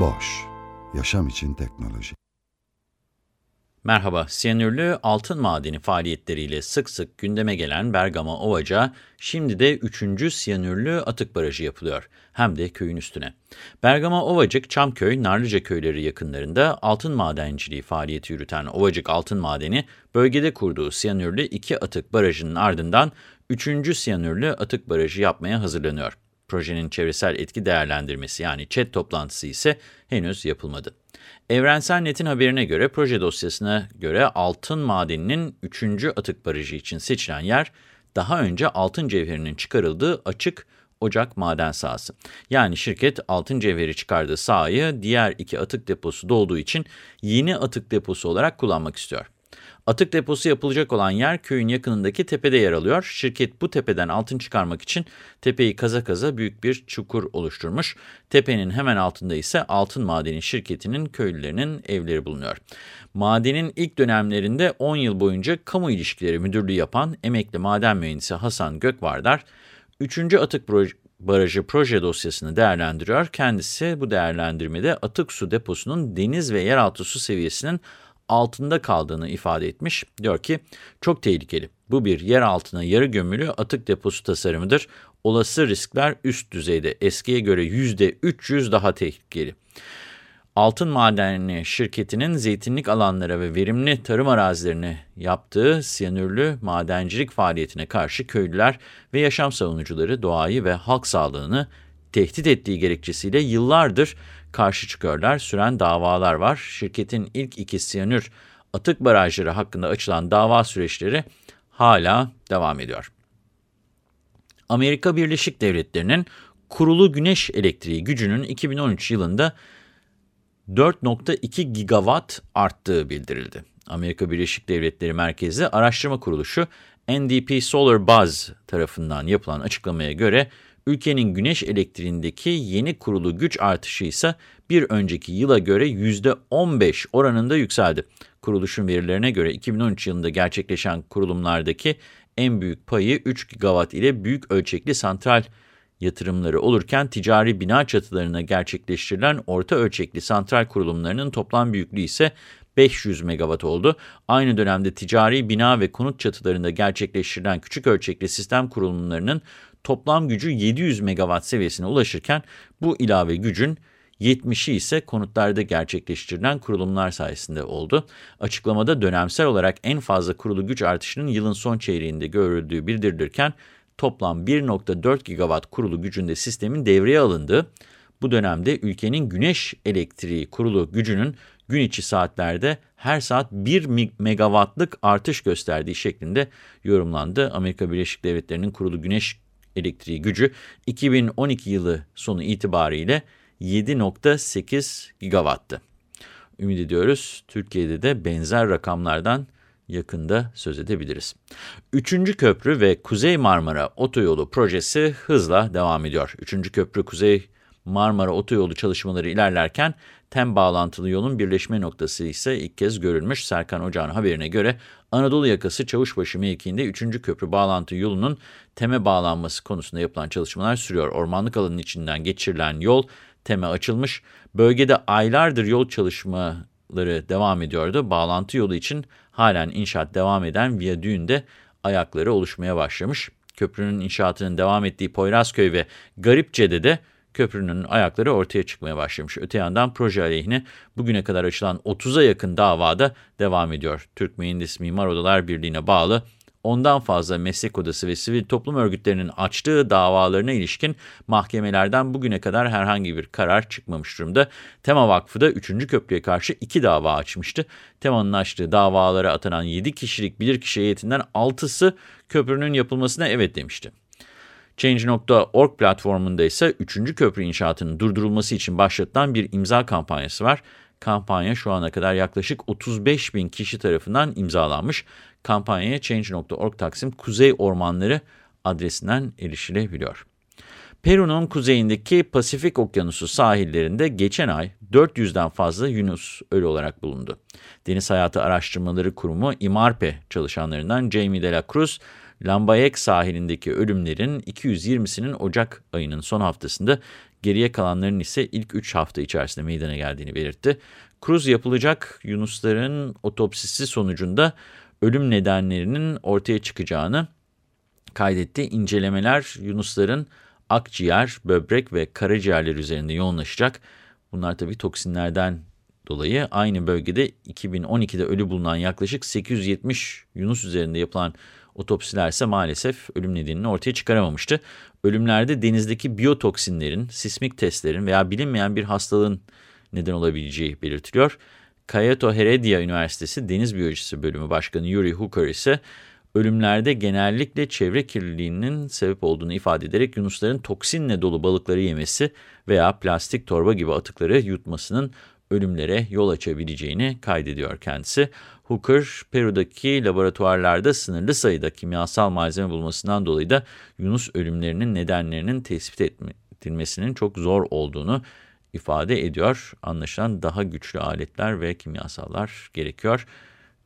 Boş, yaşam için teknoloji. Merhaba, siyanürlü altın madeni faaliyetleriyle sık sık gündeme gelen Bergama Ovaca, şimdi de 3. siyanürlü atık barajı yapılıyor. Hem de köyün üstüne. Bergama Ovacık, Çamköy, Narlıca köyleri yakınlarında altın madenciliği faaliyeti yürüten Ovacık Altın Madeni, bölgede kurduğu siyanürlü iki atık barajının ardından 3. siyanürlü atık barajı yapmaya hazırlanıyor. Projenin çevresel etki değerlendirmesi yani ÇED toplantısı ise henüz yapılmadı. Evrensel Net'in haberine göre proje dosyasına göre altın madeninin 3. atık barajı için seçilen yer daha önce altın cevherinin çıkarıldığı açık ocak maden sahası. Yani şirket altın cevheri çıkardığı sahayı diğer iki atık deposu dolduğu için yeni atık deposu olarak kullanmak istiyor. Atık deposu yapılacak olan yer köyün yakınındaki tepede yer alıyor. Şirket bu tepeden altın çıkarmak için tepeyi kaza kaza büyük bir çukur oluşturmuş. Tepenin hemen altında ise altın madeni şirketinin köylülerinin evleri bulunuyor. Madenin ilk dönemlerinde 10 yıl boyunca kamu ilişkileri müdürlüğü yapan emekli maden mühendisi Hasan Gökvardar, 3. atık barajı proje dosyasını değerlendiriyor. Kendisi bu değerlendirmede atık su deposunun deniz ve yeraltı su seviyesinin altında kaldığını ifade etmiş. Diyor ki çok tehlikeli. Bu bir yer altına yarı gömülü atık deposu tasarımıdır. Olası riskler üst düzeyde eskiye göre %300 daha tehlikeli. Altın Madeni şirketinin zeytinlik alanlara ve verimli tarım arazilerine yaptığı siyanürlü madencilik faaliyetine karşı köylüler ve yaşam savunucuları doğayı ve halk sağlığını tehdit ettiği gerekçesiyle yıllardır karşı çıkıyorlar. Süren davalar var. Şirketin ilk iki siyanür atık barajları hakkında açılan dava süreçleri hala devam ediyor. Amerika Birleşik Devletleri'nin kurulu güneş elektriği gücünün 2013 yılında 4.2 gigawatt arttığı bildirildi. Amerika Birleşik Devletleri merkezli araştırma kuruluşu NDP Solar Buzz tarafından yapılan açıklamaya göre ülkenin güneş elektriğindeki yeni kurulu güç artışı ise bir önceki yıla göre %15 oranında yükseldi. Kuruluşun verilerine göre 2013 yılında gerçekleşen kurulumlardaki en büyük payı 3 gigawatt ile büyük ölçekli santral yatırımları olurken ticari bina çatılarına gerçekleştirilen orta ölçekli santral kurulumlarının toplam büyüklüğü ise 500 megawatt oldu. Aynı dönemde ticari bina ve konut çatılarında gerçekleştirilen küçük ölçekli sistem kurulumlarının toplam gücü 700 megawatt seviyesine ulaşırken bu ilave gücün 70'i ise konutlarda gerçekleştirilen kurulumlar sayesinde oldu. Açıklamada dönemsel olarak en fazla kurulu güç artışının yılın son çeyreğinde görüldüğü bildirilirken toplam 1.4 gigawatt kurulu gücünde sistemin devreye alındığı, bu dönemde ülkenin güneş elektriği kurulu gücünün gün içi saatlerde her saat 1 megawattlık artış gösterdiği şeklinde yorumlandı. Amerika Birleşik Devletleri'nin kurulu güneş elektriği gücü 2012 yılı sonu itibariyle 7.8 gigawattı. Ümit ediyoruz Türkiye'de de benzer rakamlardan yakında söz edebiliriz. Üçüncü köprü ve Kuzey Marmara Otoyolu projesi hızla devam ediyor. Üçüncü köprü Kuzey Marmara Otoyolu çalışmaları ilerlerken TEM bağlantılı yolun birleşme noktası ise ilk kez görülmüş. Serkan Ocağ'ın haberine göre Anadolu yakası Çavuşbaşı mevkiinde 3. köprü bağlantı yolunun TEM'e bağlanması konusunda yapılan çalışmalar sürüyor. Ormanlık alanın içinden geçirilen yol TEM'e açılmış. Bölgede aylardır yol çalışmaları devam ediyordu. Bağlantı yolu için halen inşaat devam eden viyadüğünde ayakları oluşmaya başlamış. Köprünün inşaatının devam ettiği Poyrazköy ve Garipçe'de de köprünün ayakları ortaya çıkmaya başlamış. Öte yandan proje aleyhine bugüne kadar açılan 30'a yakın davada devam ediyor. Türk Mühendis Mimar Odalar Birliği'ne bağlı ondan fazla meslek odası ve sivil toplum örgütlerinin açtığı davalarına ilişkin mahkemelerden bugüne kadar herhangi bir karar çıkmamış durumda. Tema Vakfı da 3. köprüye karşı 2 dava açmıştı. Tema'nın açtığı davalara atanan 7 kişilik bilirkişi heyetinden 6'sı köprünün yapılmasına evet demişti. Change.org platformunda ise 3. köprü inşaatının durdurulması için başlatılan bir imza kampanyası var. Kampanya şu ana kadar yaklaşık 35 bin kişi tarafından imzalanmış. Kampanyaya Change.org Taksim Kuzey Ormanları adresinden erişilebiliyor. Peru'nun kuzeyindeki Pasifik Okyanusu sahillerinde geçen ay 400'den fazla Yunus ölü olarak bulundu. Deniz Hayatı Araştırmaları Kurumu IMARPE çalışanlarından Jamie de la Cruz, Lambayek sahilindeki ölümlerin 220'sinin Ocak ayının son haftasında, geriye kalanların ise ilk 3 hafta içerisinde meydana geldiğini belirtti. Cruz yapılacak Yunusların otopsisi sonucunda ölüm nedenlerinin ortaya çıkacağını kaydetti. İncelemeler Yunusların akciğer, böbrek ve karaciğerler üzerinde yoğunlaşacak. Bunlar tabii toksinlerden dolayı aynı bölgede 2012'de ölü bulunan yaklaşık 870 Yunus üzerinde yapılan otopsiler ise maalesef ölüm nedenini ortaya çıkaramamıştı. Ölümlerde denizdeki biyotoksinlerin, sismik testlerin veya bilinmeyen bir hastalığın neden olabileceği belirtiliyor. Cayeto Heredia Üniversitesi Deniz Biyolojisi Bölümü Başkanı Yuri Hooker ise ölümlerde genellikle çevre kirliliğinin sebep olduğunu ifade ederek yunusların toksinle dolu balıkları yemesi veya plastik torba gibi atıkları yutmasının ölümlere yol açabileceğini kaydediyor kendisi. Hooker, Peru'daki laboratuvarlarda sınırlı sayıda kimyasal malzeme bulmasından dolayı da Yunus ölümlerinin nedenlerinin tespit edilmesinin çok zor olduğunu ifade ediyor. Anlaşılan daha güçlü aletler ve kimyasallar gerekiyor.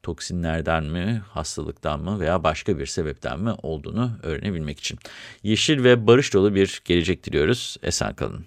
Toksinlerden mi, hastalıktan mı veya başka bir sebepten mi olduğunu öğrenebilmek için. Yeşil ve barış dolu bir gelecek diliyoruz. Esen kalın.